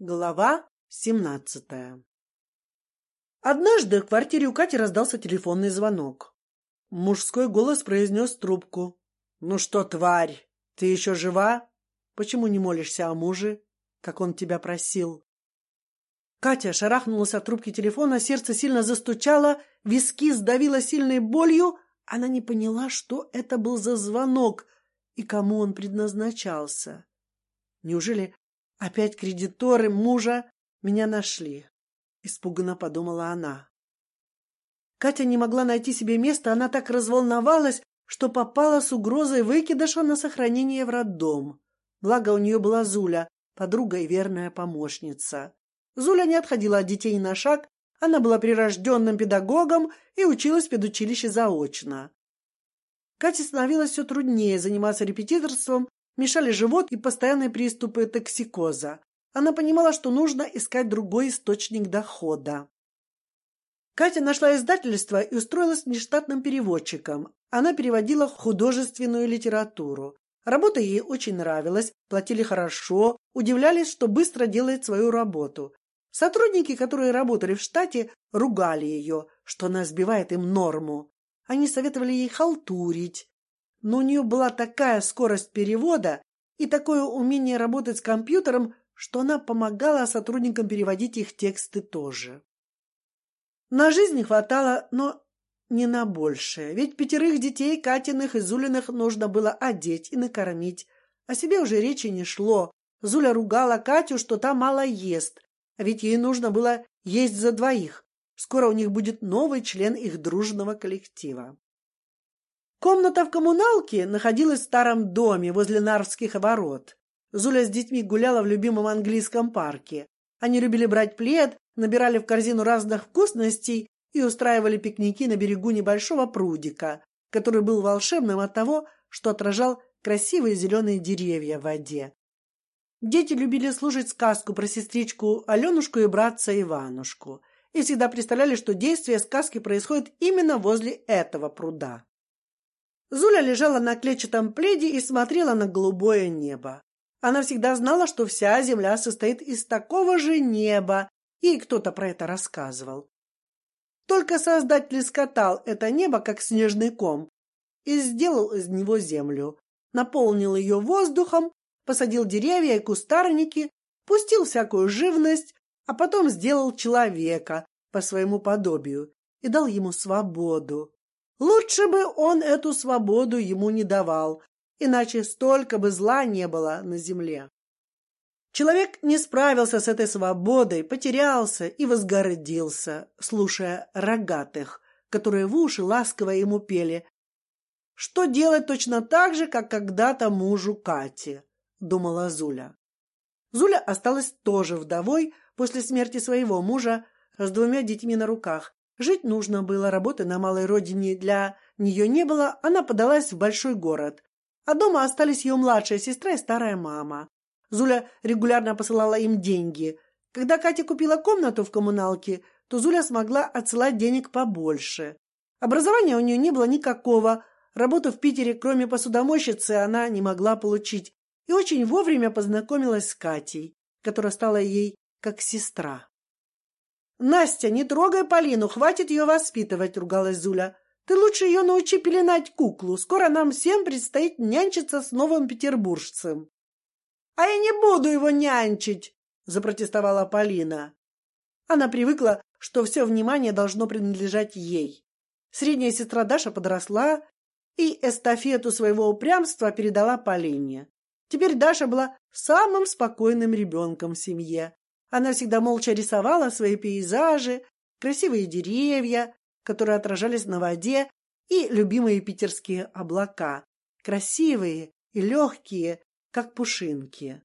Глава семнадцатая. Однажды в квартире у Кати раздался телефонный звонок. Мужской голос произнес трубку: "Ну что, тварь, ты еще жива? Почему не молишься о муже, как он тебя просил?" Катя шарахнулась от трубки телефона, сердце сильно застучало, виски сдавило сильной болью. Она не поняла, что это был за звонок и кому он предназначался. Неужели Опять кредиторы мужа меня нашли. Испуганно подумала она. Катя не могла найти себе места, она так разволновалась, что попала с угрозой выкидыша на сохранение в роддом. Благо у нее была Зуля, подруга и верная помощница. Зуля не отходила от детей на шаг, она была прирожденным педагогом и училась в педучилище заочно. Кате становилось все труднее заниматься репетиторством мешали живот и постоянные приступы токсикоза. Она понимала, что нужно искать другой источник дохода. Катя нашла издательство и устроилась нештатным переводчиком. Она переводила художественную литературу. Работа ей очень нравилась, платили хорошо, удивлялись, что быстро делает свою работу. Сотрудники, которые работали в штате, ругали ее, что она сбивает им норму. Они советовали ей халтурить, но у нее была такая скорость перевода и такое умение работать с компьютером, что она помогала сотрудникам переводить их тексты тоже. На жизнь хватало, но не на большее, ведь пятерых детей Катиных и Зулиных нужно было одеть и накормить, о себе уже речи не шло. Зуля ругала Катю, что та мало ест, а ведь ей нужно было есть за двоих. Скоро у них будет новый член их дружного коллектива. Комната в коммуналке находилась в старом доме возле Нарвских ворот. Зуля с детьми гуляла в любимом английском парке. Они любили брать плед, набирали в корзину разных вкусностей и устраивали пикники на берегу небольшого прудика, который был волшебным от того, что отражал красивые зеленые деревья в воде. Дети любили слушать сказку про сестричку Аленушку и братца Иванушку и всегда представляли, что действие сказки происходит именно возле этого пруда. Зуля лежала на клетчатом пледе и смотрела на голубое небо. Она всегда знала, что вся земля состоит из такого же неба, и кто-то про это рассказывал. Только Создатель скатал это небо, как снежный ком, и сделал из него землю, наполнил ее воздухом, посадил деревья и кустарники, пустил всякую живность, а потом сделал человека по своему подобию и дал ему свободу. Лучше бы он эту свободу ему не давал, иначе столько бы зла не было на земле. Человек не справился с этой свободой, потерялся и возгордился, слушая рогатых, которые в уши ласково ему пели. Что делать точно так же, как когда-то мужу Кати, думала Зуля. Зуля осталась тоже вдовой после смерти своего мужа с двумя детьми на руках Жить нужно было, работы на малой родине для нее не было, она подалась в большой город. А дома остались ее младшая сестра и старая мама. Зуля регулярно посылала им деньги. Когда Катя купила комнату в коммуналке, то Зуля смогла отсылать денег побольше. Образования у нее не было никакого. Работу в Питере, кроме посудомойщицы, она не могла получить. И очень вовремя познакомилась с Катей, которая стала ей как сестра. Настя, не трогай Полину, хватит ее воспитывать, ругалась Зуля. Ты лучше ее научи пеленать куклу. Скоро нам всем предстоит нянчиться с новым петербуржцем. А я не буду его нянчить, запротестовала Полина. Она привыкла, что все внимание должно принадлежать ей. Средняя сестра Даша подросла и эстафету своего упрямства передала Полине. Теперь Даша была самым спокойным ребенком в семье. Она всегда молча рисовала свои пейзажи, красивые деревья, которые отражались на воде, и любимые питерские облака, красивые и легкие, как пушинки.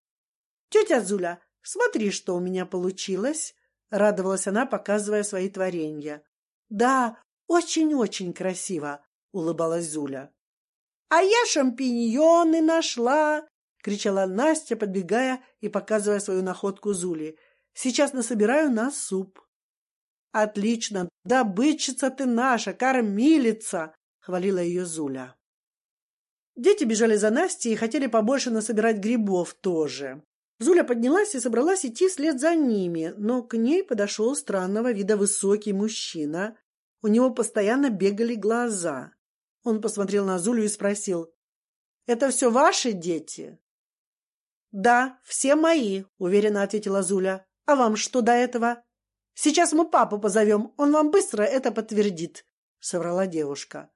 Тетя Зуля, смотри, что у меня получилось, радовалась она, показывая свои творения. Да, очень-очень красиво, улыбалась Зуля. А я шампиньоны нашла, кричала Настя, подбегая и показывая свою находку Зуле. Сейчас насобираю на суп. Отлично, добытчица ты наша, кормилица, хвалила ее Зуля. Дети бежали за Настей и хотели побольше насобирать грибов тоже. Зуля поднялась и собралась идти вслед за ними, но к ней подошел странного вида высокий мужчина. У него постоянно бегали глаза. Он посмотрел на Зулю и спросил: "Это все ваши дети?" "Да, все мои", уверенно ответила Зуля. "А вам что до этого?" "Сейчас мы папу позовем, он вам быстро это подтвердит", соврала девушка.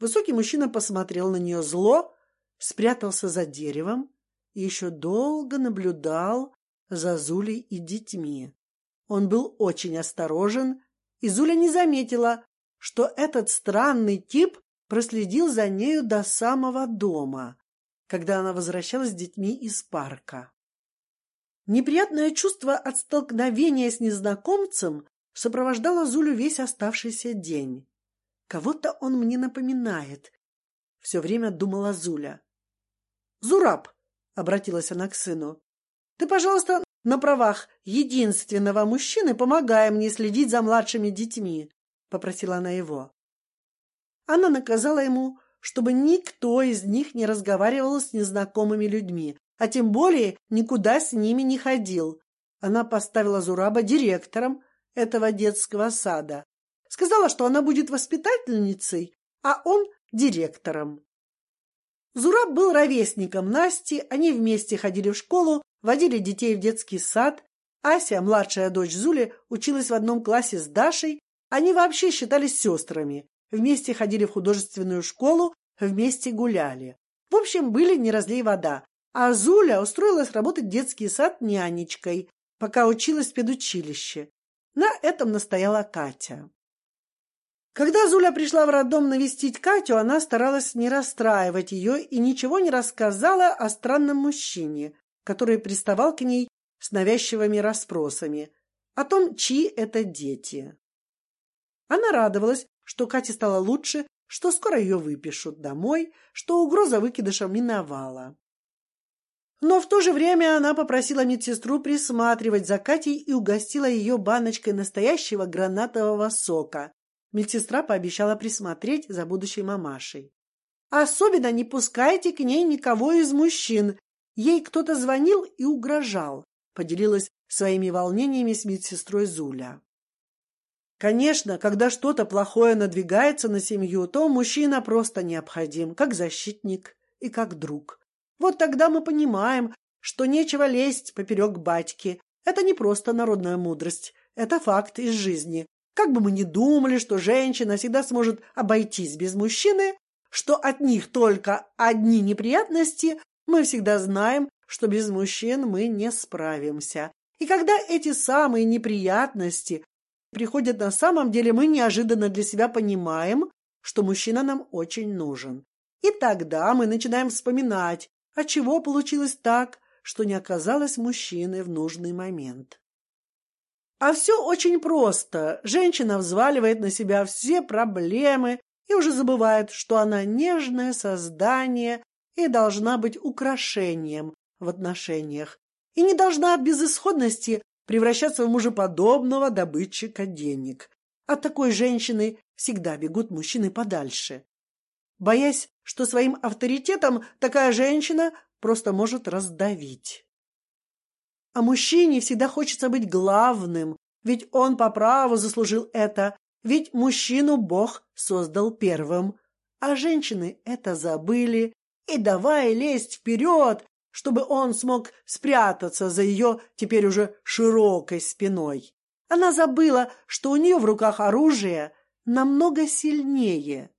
Высокий мужчина посмотрел на нее зло, спрятался за деревом и еще долго наблюдал за Зулей и детьми. Он был очень осторожен, и Зуля не заметила, что этот странный тип проследил за нею до самого дома, когда она возвращалась с детьми из парка. Неприятное чувство от столкновения с незнакомцем сопровождало Зулю весь оставшийся день. Кого-то он мне напоминает. Все время думала Зуля. Зураб, обратилась она к сыну, ты, пожалуйста, на правах единственного мужчины помогай мне следить за младшими детьми, попросила она его. Она наказала ему, чтобы никто из них не разговаривал с незнакомыми людьми, а тем более никуда с ними не ходил. Она поставила Зураба директором этого детского сада, сказала, что она будет воспитательницей, а он директором. Зураб был ровесником Насти, они вместе ходили в школу, водили детей в детский сад. Ася, младшая дочь Зули, училась в одном классе с Дашей. Они вообще считались сестрами. Вместе ходили в художественную школу, вместе гуляли. В общем, были не разлей вода. А Зуля устроилась работать в детский сад нянечкой, пока училась в педучилище. На этом настояла Катя. Когда Зуля пришла в роддом навестить Катю, она старалась не расстраивать ее и ничего не рассказала о странном мужчине, который приставал к ней с навязчивыми расспросами о том, чьи это дети. Она радовалась, что Кате стало лучше, что скоро ее выпишут домой, что угроза выкидыша миновала. Но в то же время она попросила медсестру присматривать за Катей и угостила ее баночкой настоящего гранатового сока, Медсестра пообещала присмотреть за будущей мамашей. Особенно не пускайте к ней никого из мужчин. Ей кто-то звонил и угрожал. Поделилась своими волнениями с медсестрой Зуля. Конечно, когда что-то плохое надвигается на семью, то мужчина просто необходим, как защитник и как друг. Вот тогда мы понимаем, что нечего лезть поперек батьки. Это не просто народная мудрость, это факт из жизни. Как бы мы ни думали, что женщина всегда сможет обойтись без мужчины, что от них только одни неприятности, мы всегда знаем, что без мужчин мы не справимся. И когда эти самые неприятности приходят на самом деле, мы неожиданно для себя понимаем, что мужчина нам очень нужен. И тогда мы начинаем вспоминать, от чего получилось так, что не оказалось мужчины в нужный момент. А все очень просто. Женщина взваливает на себя все проблемы и уже забывает, что она нежное создание и должна быть украшением в отношениях и не должна от безысходности превращаться в мужеподобного добытчика денег. От такой женщины всегда бегут мужчины подальше, боясь, что своим авторитетом такая женщина просто может раздавить. А мужчине всегда хочется быть главным, ведь он по праву заслужил это, ведь мужчину Бог создал первым, а женщины это забыли и давай лезть вперед, чтобы он смог спрятаться за ее теперь уже широкой спиной. Она забыла, что у нее в руках оружие намного сильнее.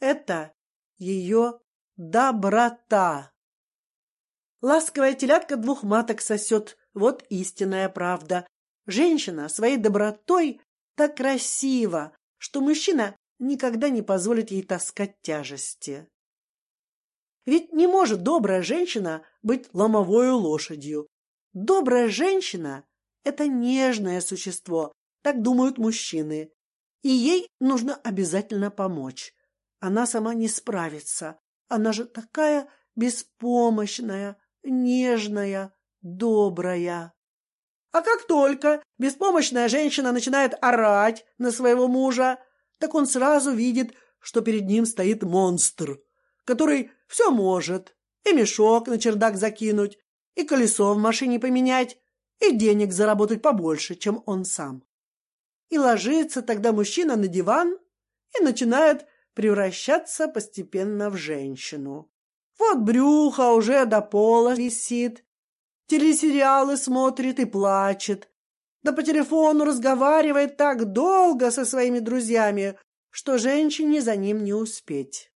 Это ее доброта. Ласковая телятка двух маток сосет, вот истинная правда. Женщина своей добротой так красива, что мужчина никогда не позволит ей таскать тяжести. Ведь не может добрая женщина быть ломовой лошадью. Добрая женщина – это нежное существо, так думают мужчины, и ей нужно обязательно помочь. Она сама не справится, она же такая беспомощная, нежная, добрая. А как только беспомощная женщина начинает орать на своего мужа, так он сразу видит, что перед ним стоит монстр, который все может: и мешок на чердак закинуть, и колесо в машине поменять, и денег заработать побольше, чем он сам. И ложится тогда мужчина на диван и начинает превращаться постепенно в женщину. Вот брюхо уже до пола висит, телесериалы смотрит и плачет, да по телефону разговаривает так долго со своими друзьями, что женщине за ним не успеть.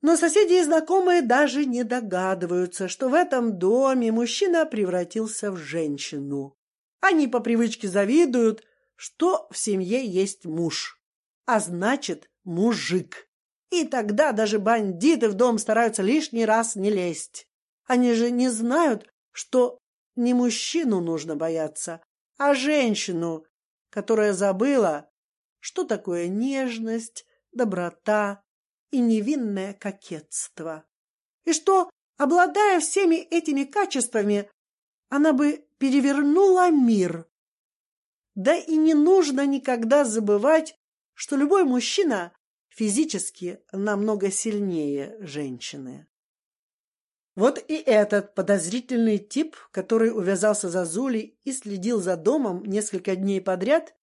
Но соседи и знакомые даже не догадываются, что в этом доме мужчина превратился в женщину. Они по привычке завидуют, что в семье есть муж, а значит мужик. И тогда даже бандиты в дом стараются лишний раз не лезть. Они же не знают, что не мужчину нужно бояться, а женщину, которая забыла, что такое нежность, доброта и невинное кокетство, и что, обладая всеми этими качествами, она бы перевернула мир. Да и не нужно никогда забывать, что любой мужчина физически намного сильнее женщины. Вот и этот подозрительный тип, который увязался за Зулей и следил за домом несколько дней подряд,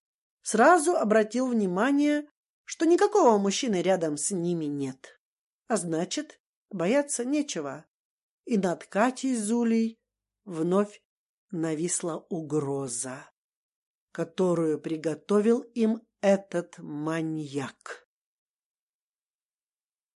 сразу обратил внимание, что никакого мужчины рядом с ними нет. А значит, бояться нечего. И над Катей Зулей вновь нависла угроза, которую приготовил им этот маньяк.